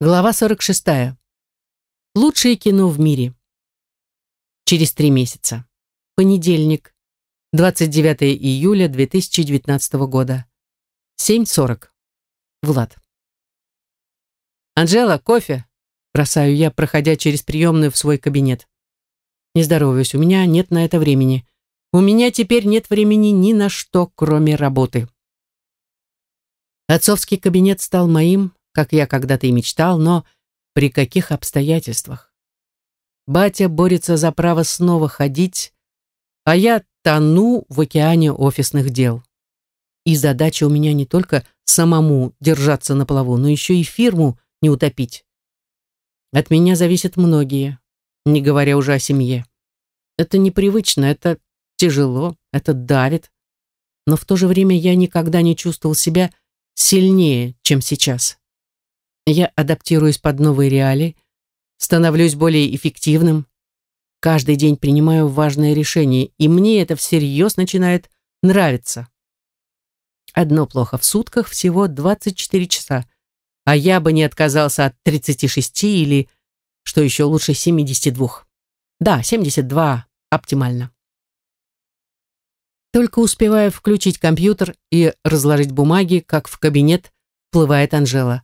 Глава 46. Лучшее кино в мире. Через три месяца. Понедельник. 29 июля 2019 года. 7.40. Влад. «Анжела, кофе!» Бросаю я, проходя через приемную в свой кабинет. Не здороваюсь, у меня нет на это времени. У меня теперь нет времени ни на что, кроме работы. Отцовский кабинет стал моим, как я когда-то и мечтал, но при каких обстоятельствах? Батя борется за право снова ходить, а я тону в океане офисных дел. И задача у меня не только самому держаться на плаву, но еще и фирму не утопить. От меня зависят многие, не говоря уже о семье. Это непривычно, это тяжело, это давит. Но в то же время я никогда не чувствовал себя сильнее, чем сейчас. Я адаптируюсь под новые реалии, становлюсь более эффективным. Каждый день принимаю важные решения, и мне это всерьез начинает нравиться. Одно плохо, в сутках всего 24 часа, а я бы не отказался от 36 или, что еще лучше, 72. Да, 72 оптимально. Только успеваю включить компьютер и разложить бумаги, как в кабинет вплывает Анжела.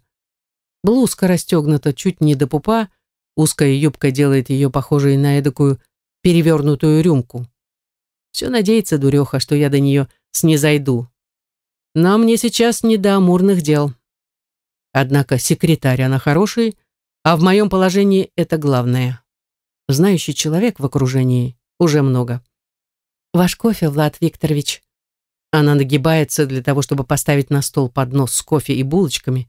Блузка расстегнута чуть не до пупа, узкая юбка делает ее похожей на эдакую перевернутую рюмку. Все надеется дуреха, что я до нее снизойду. Но мне сейчас не до амурных дел. Однако секретарь она хороший, а в моем положении это главное. Знающий человек в окружении уже много. «Ваш кофе, Влад Викторович». Она нагибается для того, чтобы поставить на стол поднос с кофе и булочками,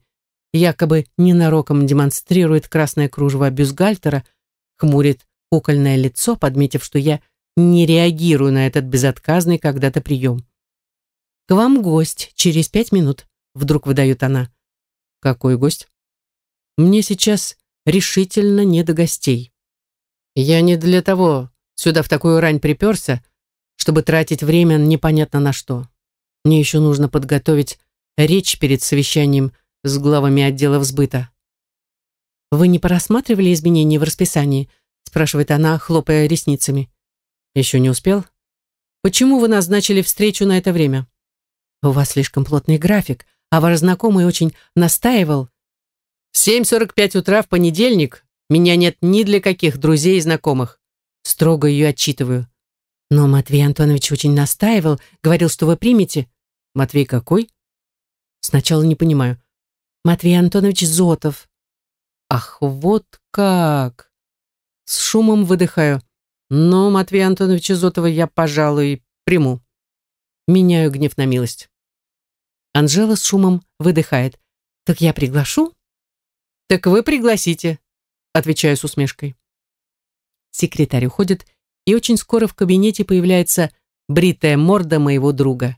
якобы ненароком демонстрирует красное кружево бюстгальтера, хмурит кукольное лицо, подметив, что я не реагирую на этот безотказный когда-то прием. «К вам гость через пять минут», — вдруг выдает она. «Какой гость?» «Мне сейчас решительно не до гостей. Я не для того сюда в такую рань приперся, чтобы тратить время непонятно на что. Мне еще нужно подготовить речь перед совещанием с главами отделов сбыта. «Вы не просматривали изменения в расписании?» спрашивает она, хлопая ресницами. «Еще не успел?» «Почему вы назначили встречу на это время?» «У вас слишком плотный график, а ваш знакомый очень настаивал». «В 7.45 утра в понедельник меня нет ни для каких друзей и знакомых». Строго ее отчитываю. «Но Матвей Антонович очень настаивал, говорил, что вы примете». «Матвей какой?» «Сначала не понимаю. Матвей Антонович Зотов. Ах, вот как! С шумом выдыхаю. Но Матвея Антоновича Зотова я, пожалуй, приму. Меняю гнев на милость. Анжела с шумом выдыхает. Так я приглашу? Так вы пригласите, отвечаю с усмешкой. Секретарь уходит, и очень скоро в кабинете появляется бритая морда моего друга.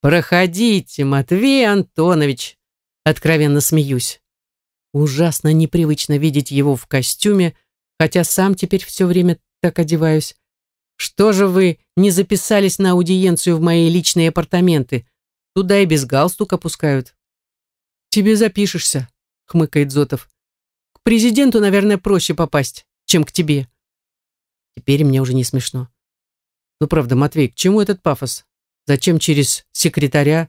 «Проходите, Матвей Антонович!» Откровенно смеюсь. Ужасно непривычно видеть его в костюме, хотя сам теперь все время так одеваюсь. Что же вы не записались на аудиенцию в мои личные апартаменты? Туда и без галстука пускают. Тебе запишешься, хмыкает Зотов. К президенту, наверное, проще попасть, чем к тебе. Теперь мне уже не смешно. Ну правда, Матвей, к чему этот пафос? Зачем через секретаря?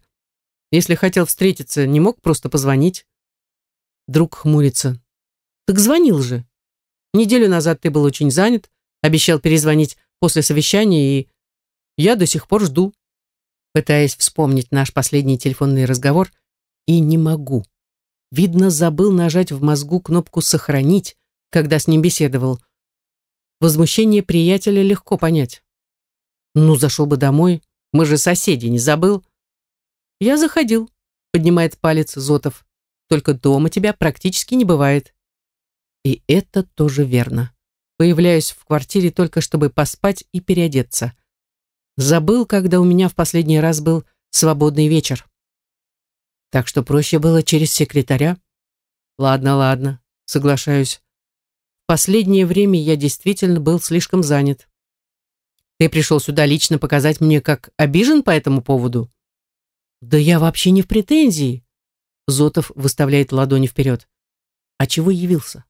Если хотел встретиться, не мог просто позвонить? Друг хмурится. Так звонил же. Неделю назад ты был очень занят, обещал перезвонить после совещания, и я до сих пор жду. Пытаясь вспомнить наш последний телефонный разговор, и не могу. Видно, забыл нажать в мозгу кнопку «Сохранить», когда с ним беседовал. Возмущение приятеля легко понять. Ну, зашел бы домой, мы же соседи, не забыл? «Я заходил», — поднимает палец Зотов. «Только дома тебя практически не бывает». И это тоже верно. Появляюсь в квартире только чтобы поспать и переодеться. Забыл, когда у меня в последний раз был свободный вечер. Так что проще было через секретаря. Ладно, ладно, соглашаюсь. В последнее время я действительно был слишком занят. Ты пришел сюда лично показать мне, как обижен по этому поводу? «Да я вообще не в претензии!» Зотов выставляет ладони вперед. А чего явился?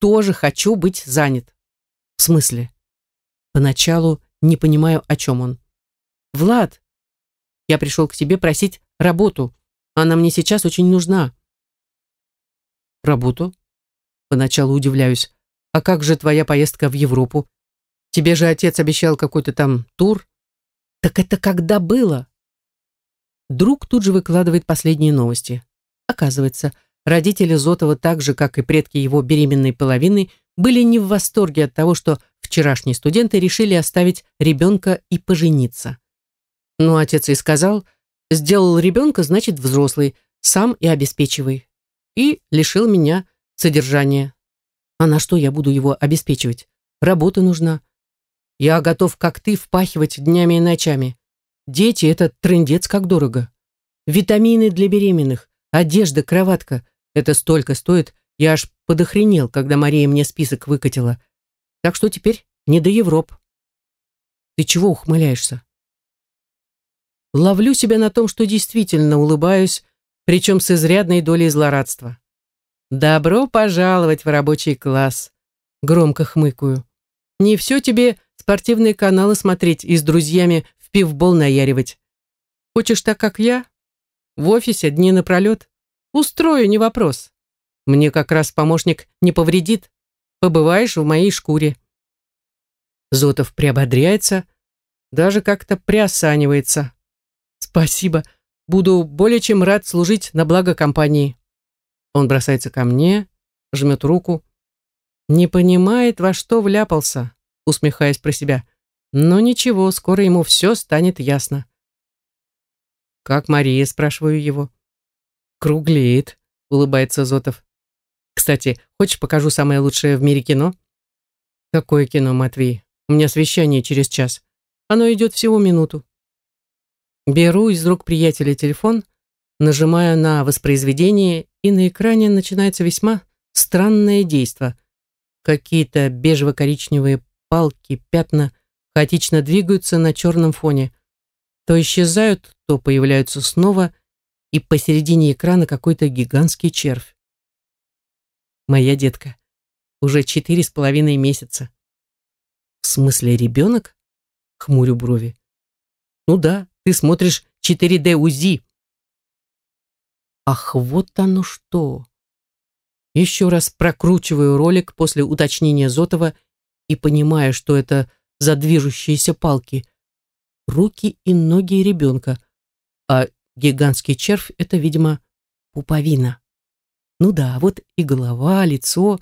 Тоже хочу быть занят. В смысле? Поначалу не понимаю, о чем он. Влад, я пришел к тебе просить работу. Она мне сейчас очень нужна. Работу? Поначалу удивляюсь. А как же твоя поездка в Европу? Тебе же отец обещал какой-то там тур. Так это когда было? Друг тут же выкладывает последние новости. Оказывается, родители Зотова, так же, как и предки его беременной половины, были не в восторге от того, что вчерашние студенты решили оставить ребенка и пожениться. Ну, отец и сказал, сделал ребенка, значит, взрослый, сам и обеспечивай. И лишил меня содержания. А на что я буду его обеспечивать? Работа нужна. Я готов, как ты, впахивать днями и ночами. Дети — это трындец как дорого. Витамины для беременных, одежда, кроватка — это столько стоит, я аж подохренел, когда Мария мне список выкатила. Так что теперь не до Европ. Ты чего ухмыляешься? Ловлю себя на том, что действительно улыбаюсь, причем с изрядной долей злорадства. «Добро пожаловать в рабочий класс!» Громко хмыкаю. «Не все тебе спортивные каналы смотреть и с друзьями пивбол наяривать. Хочешь так, как я? В офисе дни напролет? Устрою, не вопрос. Мне как раз помощник не повредит. Побываешь в моей шкуре». Зотов приободряется, даже как-то приосанивается. «Спасибо. Буду более чем рад служить на благо компании». Он бросается ко мне, жмет руку. Не понимает, во что вляпался, усмехаясь про себя. Но ничего, скоро ему все станет ясно. «Как Мария?» – спрашиваю его. «Круглеет», – улыбается Зотов. «Кстати, хочешь, покажу самое лучшее в мире кино?» «Какое кино, Матвей? У меня совещание через час. Оно идет всего минуту». Беру из рук приятеля телефон, нажимаю на воспроизведение, и на экране начинается весьма странное действо. Какие-то бежево-коричневые палки, пятна хаотично двигаются на черном фоне. То исчезают, то появляются снова, и посередине экрана какой-то гигантский червь. Моя детка. Уже четыре с половиной месяца. В смысле ребенок? Хмурю брови. Ну да, ты смотришь 4D УЗИ. Ах, вот оно что. Еще раз прокручиваю ролик после уточнения Зотова и понимаю, что это за движущиеся палки. Руки и ноги ребенка. А гигантский червь — это, видимо, пуповина. Ну да, вот и голова, лицо.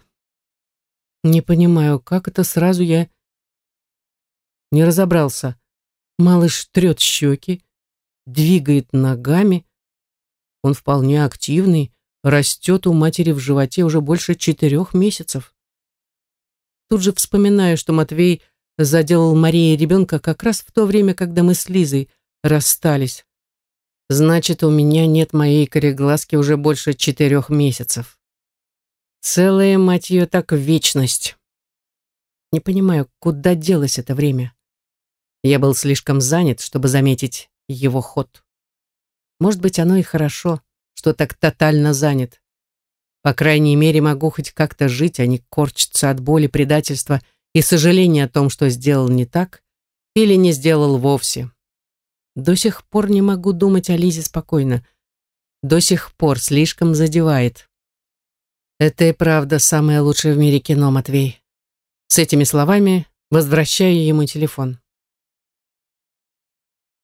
Не понимаю, как это сразу я не разобрался. Малыш трет щеки, двигает ногами. Он вполне активный, растет у матери в животе уже больше четырех месяцев. Тут же вспоминаю, что Матвей заделал Марии ребенка как раз в то время, когда мы с Лизой расстались. Значит, у меня нет моей кореглазки уже больше четырех месяцев. Целая, мать ее, так вечность. Не понимаю, куда делось это время. Я был слишком занят, чтобы заметить его ход. Может быть, оно и хорошо, что так тотально занят. По крайней мере, могу хоть как-то жить, а не корчиться от боли, предательства и сожаления о том, что сделал не так или не сделал вовсе. До сих пор не могу думать о Лизе спокойно. До сих пор слишком задевает. Это и правда самое лучшее в мире кино, Матвей. С этими словами возвращаю ему телефон.